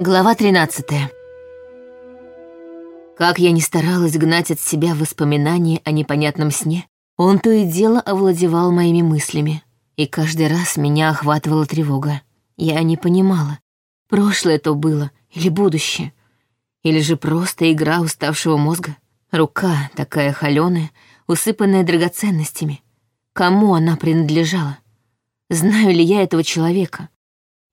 Глава 13 Как я не старалась гнать от себя воспоминания о непонятном сне, он то и дело овладевал моими мыслями, и каждый раз меня охватывала тревога. Я не понимала, прошлое то было или будущее, или же просто игра уставшего мозга. Рука такая холёная, усыпанная драгоценностями. Кому она принадлежала? Знаю ли я этого человека?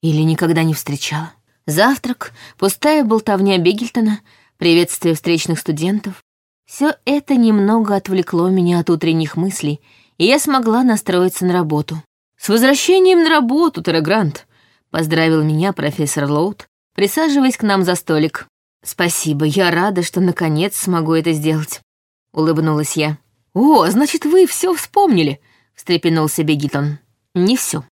Или никогда не встречала? Завтрак, пустая болтовня Бегельтона, приветствие встречных студентов. Все это немного отвлекло меня от утренних мыслей, и я смогла настроиться на работу. «С возвращением на работу, Террагрант!» — поздравил меня профессор Лоуд, присаживаясь к нам за столик. «Спасибо, я рада, что наконец смогу это сделать», — улыбнулась я. «О, значит, вы все вспомнили», — встрепенулся Бегитон. «Не все,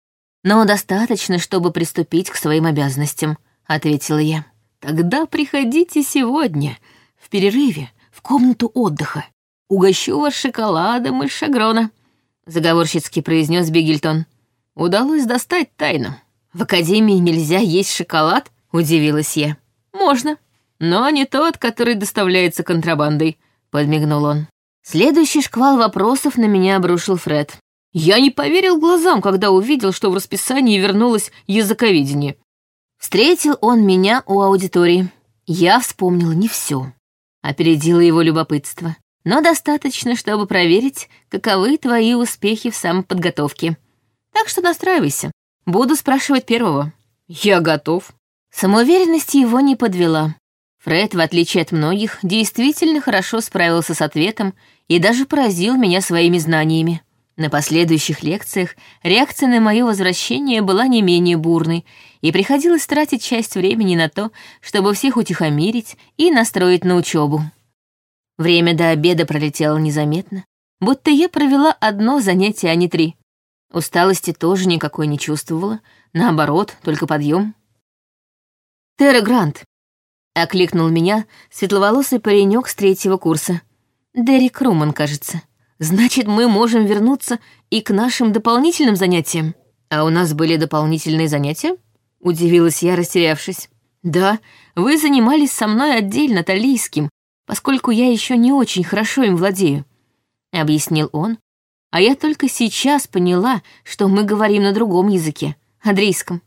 но достаточно, чтобы приступить к своим обязанностям», — ответила я. «Тогда приходите сегодня, в перерыве, в комнату отдыха. Угощу вас шоколадом из шагрона», — заговорщицки произнес Бигельтон. «Удалось достать тайну. В академии нельзя есть шоколад?» — удивилась я. «Можно, но не тот, который доставляется контрабандой», — подмигнул он. Следующий шквал вопросов на меня обрушил Фред. Я не поверил глазам, когда увидел, что в расписании вернулось языковедение. Встретил он меня у аудитории. Я вспомнила не все. Опередила его любопытство. Но достаточно, чтобы проверить, каковы твои успехи в самоподготовке. Так что настраивайся. Буду спрашивать первого. Я готов. Самоуверенность его не подвела. Фред, в отличие от многих, действительно хорошо справился с ответом и даже поразил меня своими знаниями. На последующих лекциях реакция на мое возвращение была не менее бурной, и приходилось тратить часть времени на то, чтобы всех утихомирить и настроить на учебу. Время до обеда пролетело незаметно, будто я провела одно занятие, а не три. Усталости тоже никакой не чувствовала, наоборот, только подъем. «Терра Грант», — окликнул меня светловолосый паренек с третьего курса. Дерек Руман, кажется. Значит, мы можем вернуться и к нашим дополнительным занятиям. А у нас были дополнительные занятия? Удивилась я, растерявшись. Да, вы занимались со мной отдельно талийским, поскольку я еще не очень хорошо им владею, объяснил он. А я только сейчас поняла, что мы говорим на другом языке, адрейском.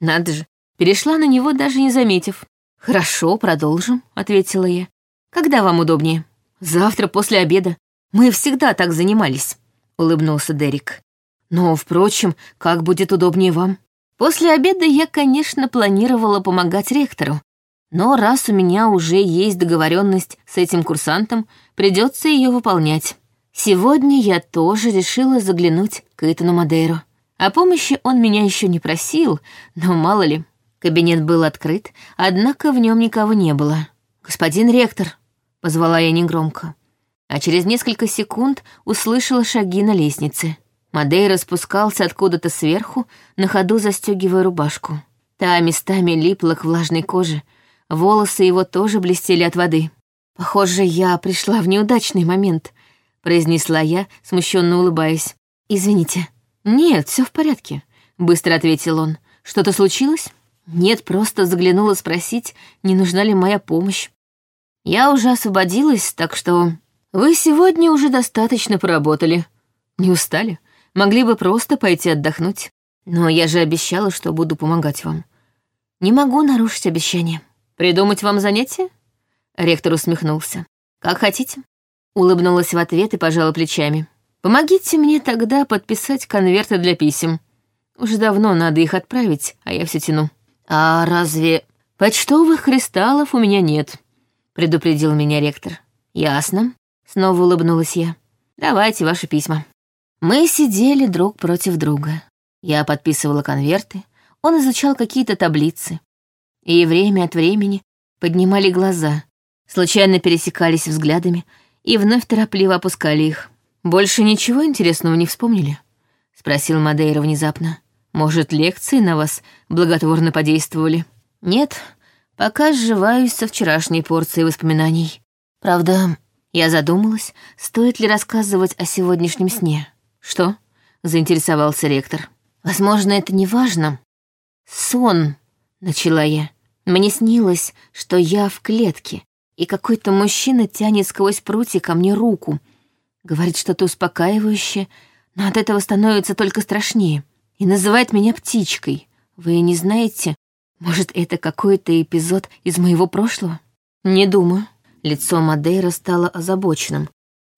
Надо же, перешла на него, даже не заметив. «Хорошо, продолжим», — ответила я. «Когда вам удобнее?» «Завтра после обеда. Мы всегда так занимались», — улыбнулся Дерек. «Но, впрочем, как будет удобнее вам?» После обеда я, конечно, планировала помогать ректору, но раз у меня уже есть договоренность с этим курсантом, придется ее выполнять. Сегодня я тоже решила заглянуть к Итану Мадейру. О помощи он меня еще не просил, но мало ли. Кабинет был открыт, однако в нем никого не было. «Господин ректор», — позвала я негромко а через несколько секунд услышала шаги на лестнице. Мадейра спускался откуда-то сверху, на ходу застегивая рубашку. Та местами липла к влажной коже, волосы его тоже блестели от воды. «Похоже, я пришла в неудачный момент», — произнесла я, смущенно улыбаясь. «Извините». «Нет, все в порядке», — быстро ответил он. «Что-то случилось?» «Нет, просто заглянула спросить, не нужна ли моя помощь. Я уже освободилась, так что вы сегодня уже достаточно поработали. Не устали? Могли бы просто пойти отдохнуть. Но я же обещала, что буду помогать вам. Не могу нарушить обещание. Придумать вам занятие? Ректор усмехнулся. Как хотите. Улыбнулась в ответ и пожала плечами. Помогите мне тогда подписать конверты для писем. Уже давно надо их отправить, а я все тяну. А разве... Почтовых кристаллов у меня нет, предупредил меня ректор. Ясно. Снова улыбнулась я. «Давайте ваши письма». Мы сидели друг против друга. Я подписывала конверты, он изучал какие-то таблицы. И время от времени поднимали глаза, случайно пересекались взглядами и вновь торопливо опускали их. «Больше ничего интересного не вспомнили?» — спросил Мадейра внезапно. «Может, лекции на вас благотворно подействовали?» «Нет, пока сживаюсь со вчерашней порцией воспоминаний. Правда, я задумалась, стоит ли рассказывать о сегодняшнем сне. «Что?» — заинтересовался ректор. «Возможно, это не важно. Сон», — начала я. Мне снилось, что я в клетке, и какой-то мужчина тянет сквозь прутья ко мне руку. Говорит что-то успокаивающее, но от этого становится только страшнее. И называет меня птичкой. Вы не знаете, может, это какой-то эпизод из моего прошлого? Не думаю. Лицо Мадейра стало озабоченным.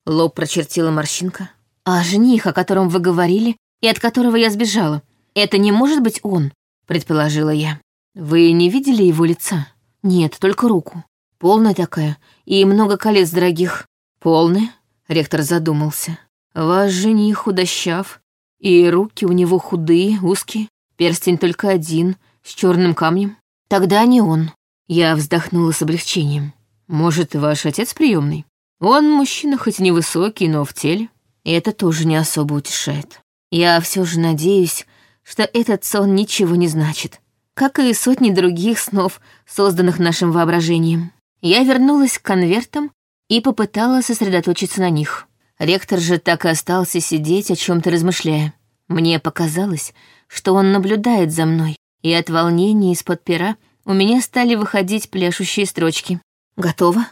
Лоб прочертила морщинка. А жених, о котором вы говорили, и от которого я сбежала, это не может быть он, предположила я. Вы не видели его лица? Нет, только руку. Полная такая, и много колец дорогих. Полная? Ректор задумался. Ваш жених худощав, и руки у него худые, узкие, перстень только один, с черным камнем. Тогда не он. Я вздохнула с облегчением. Может, ваш отец приемный? Он мужчина хоть невысокий, но в теле. И это тоже не особо утешает. Я все же надеюсь, что этот сон ничего не значит, как и сотни других снов, созданных нашим воображением. Я вернулась к конвертам и попыталась сосредоточиться на них. Ректор же так и остался сидеть, о чем то размышляя. Мне показалось, что он наблюдает за мной, и от волнения из-под пера у меня стали выходить пляшущие строчки. «Готово?»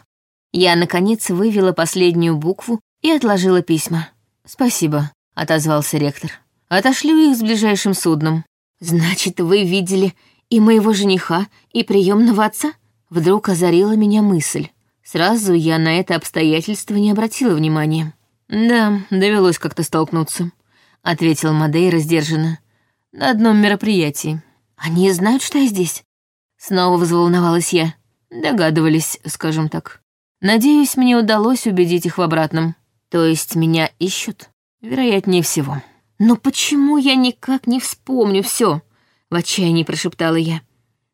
Я, наконец, вывела последнюю букву и отложила письма. «Спасибо», — отозвался ректор. «Отошлю их с ближайшим судном». «Значит, вы видели и моего жениха, и приемного отца?» Вдруг озарила меня мысль. Сразу я на это обстоятельство не обратила внимания. «Да, довелось как-то столкнуться», — ответил Мадейра сдержанно. «На одном мероприятии». «Они знают, что я здесь?» Снова взволновалась я. Догадывались, скажем так. Надеюсь, мне удалось убедить их в обратном. То есть меня ищут? Вероятнее всего. Но почему я никак не вспомню все? В отчаянии прошептала я.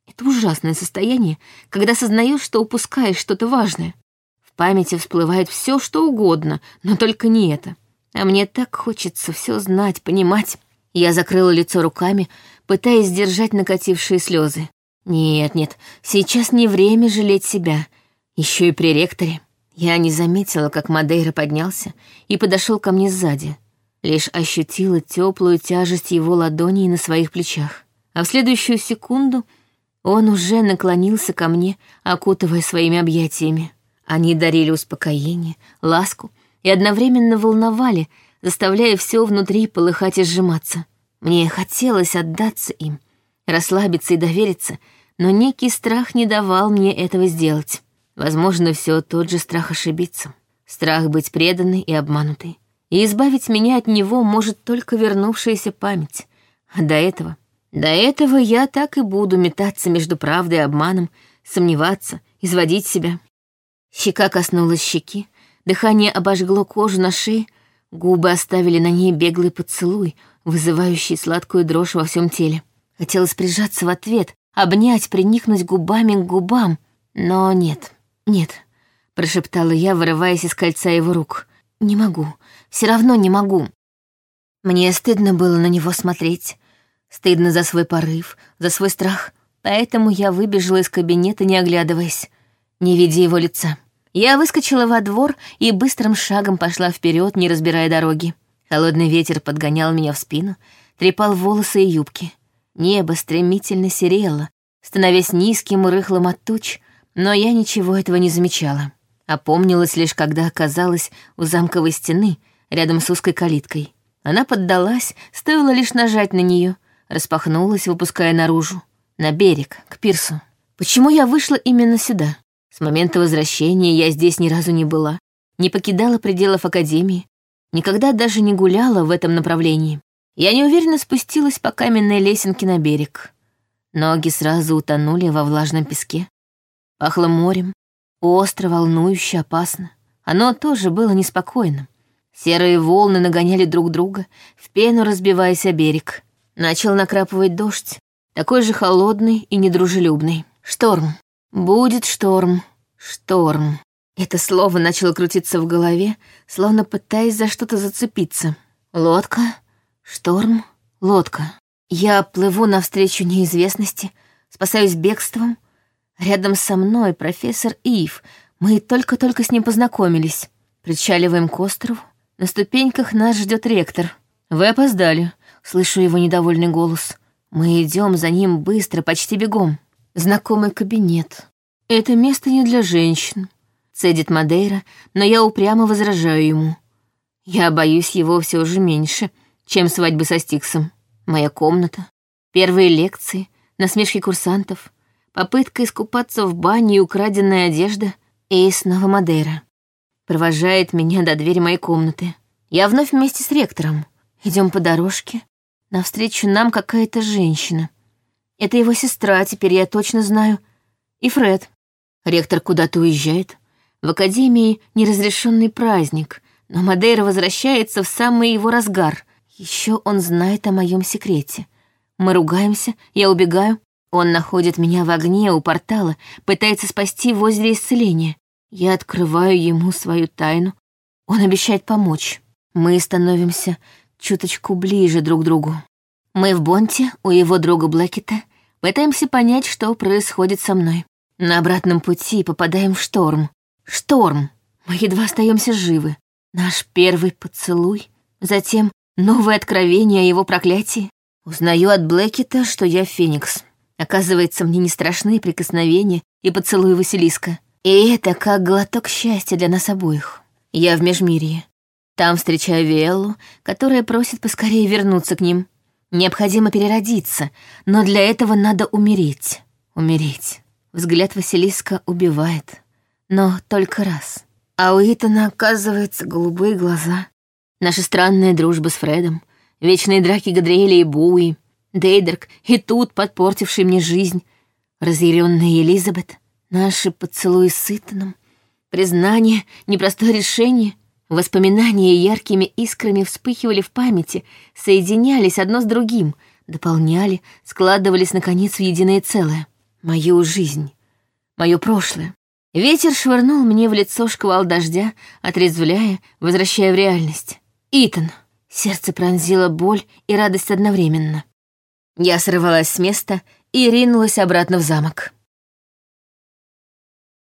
Это ужасное состояние, когда сознаешь, что упускаешь что-то важное. В памяти всплывает все, что угодно, но только не это. А мне так хочется все знать, понимать. Я закрыла лицо руками, пытаясь сдержать накатившие слезы. Нет, нет, сейчас не время жалеть себя. Еще и при ректоре. Я не заметила, как Мадейра поднялся и подошел ко мне сзади. Лишь ощутила теплую тяжесть его ладоней на своих плечах. А в следующую секунду он уже наклонился ко мне, окутывая своими объятиями. Они дарили успокоение, ласку и одновременно волновали, заставляя все внутри полыхать и сжиматься. Мне хотелось отдаться им, расслабиться и довериться, но некий страх не давал мне этого сделать. Возможно, все тот же страх ошибиться. Страх быть преданной и обманутой. И избавить меня от него может только вернувшаяся память. А до этого... До этого я так и буду метаться между правдой и обманом, сомневаться, изводить себя. Щека коснулась щеки, дыхание обожгло кожу на шее, губы оставили на ней беглый поцелуй, вызывающий сладкую дрожь во всем теле. Хотелось прижаться в ответ, обнять, приникнуть губами к губам. Но нет, нет, прошептала я, вырываясь из кольца его рук. Не могу, все равно не могу. Мне стыдно было на него смотреть. Стыдно за свой порыв, за свой страх. Поэтому я выбежала из кабинета, не оглядываясь, не видя его лица. Я выскочила во двор и быстрым шагом пошла вперед, не разбирая дороги. Холодный ветер подгонял меня в спину, трепал волосы и юбки. Небо стремительно серело, становясь низким и рыхлым от туч, но я ничего этого не замечала. Опомнилась лишь, когда оказалась у замковой стены, рядом с узкой калиткой. Она поддалась, стоило лишь нажать на нее, распахнулась, выпуская наружу, на берег, к пирсу. Почему я вышла именно сюда? С момента возвращения я здесь ни разу не была, не покидала пределов Академии, никогда даже не гуляла в этом направлении. Я неуверенно спустилась по каменной лесенке на берег. Ноги сразу утонули во влажном песке. Пахло морем, остро, волнующе, опасно. Оно тоже было неспокойным. Серые волны нагоняли друг друга, в пену разбиваясь о берег. Начал накрапывать дождь, такой же холодный и недружелюбный. Шторм. Будет шторм. Шторм. Это слово начало крутиться в голове, словно пытаясь за что-то зацепиться. Лодка, Шторм, лодка. Я плыву навстречу неизвестности, спасаюсь бегством. Рядом со мной профессор Ив. Мы только-только с ним познакомились. Причаливаем к острову. На ступеньках нас ждет ректор. Вы опоздали. Слышу его недовольный голос. Мы идем за ним быстро, почти бегом. Знакомый кабинет. Это место не для женщин. Цедит Мадейра, но я упрямо возражаю ему. Я боюсь его все же меньше, чем свадьбы со Стиксом. Моя комната, первые лекции, насмешки курсантов, попытка искупаться в бане и украденная одежда, и снова Мадейра. Провожает меня до двери моей комнаты. Я вновь вместе с ректором. Идем по дорожке. Навстречу нам какая-то женщина. Это его сестра, теперь я точно знаю. И Фред. Ректор куда-то уезжает. В академии неразрешенный праздник, но Мадейра возвращается в самый его разгар. Еще он знает о моем секрете. Мы ругаемся, я убегаю. Он находит меня в огне у портала, пытается спасти в озере исцеления. Я открываю ему свою тайну. Он обещает помочь. Мы становимся чуточку ближе друг к другу. Мы в Бонте у его друга Блэкета пытаемся понять, что происходит со мной. На обратном пути попадаем в шторм. Шторм. Мы едва остаемся живы. Наш первый поцелуй. Затем новое откровение о его проклятии. Узнаю от Блэкета, что я Феникс. Оказывается, мне не страшны прикосновения и поцелуи Василиска. И это как глоток счастья для нас обоих. Я в Межмирье. Там встречаю Виэллу, которая просит поскорее вернуться к ним. Необходимо переродиться, но для этого надо умереть. Умереть. Взгляд Василиска убивает. Но только раз. А у Итана, оказывается, голубые глаза. Наша странная дружба с Фредом, вечные драки Гадриэля и Буи, Дейдерк и тут подпортивший мне жизнь, разъяренная Элизабет, наши поцелуи с Итаном, признание, непростое решение, Воспоминания яркими искрами вспыхивали в памяти, соединялись одно с другим, дополняли, складывались, наконец, в единое целое. Мою жизнь, мое прошлое. Ветер швырнул мне в лицо шквал дождя, отрезвляя, возвращая в реальность. Итан. Сердце пронзило боль и радость одновременно. Я сорвалась с места и ринулась обратно в замок.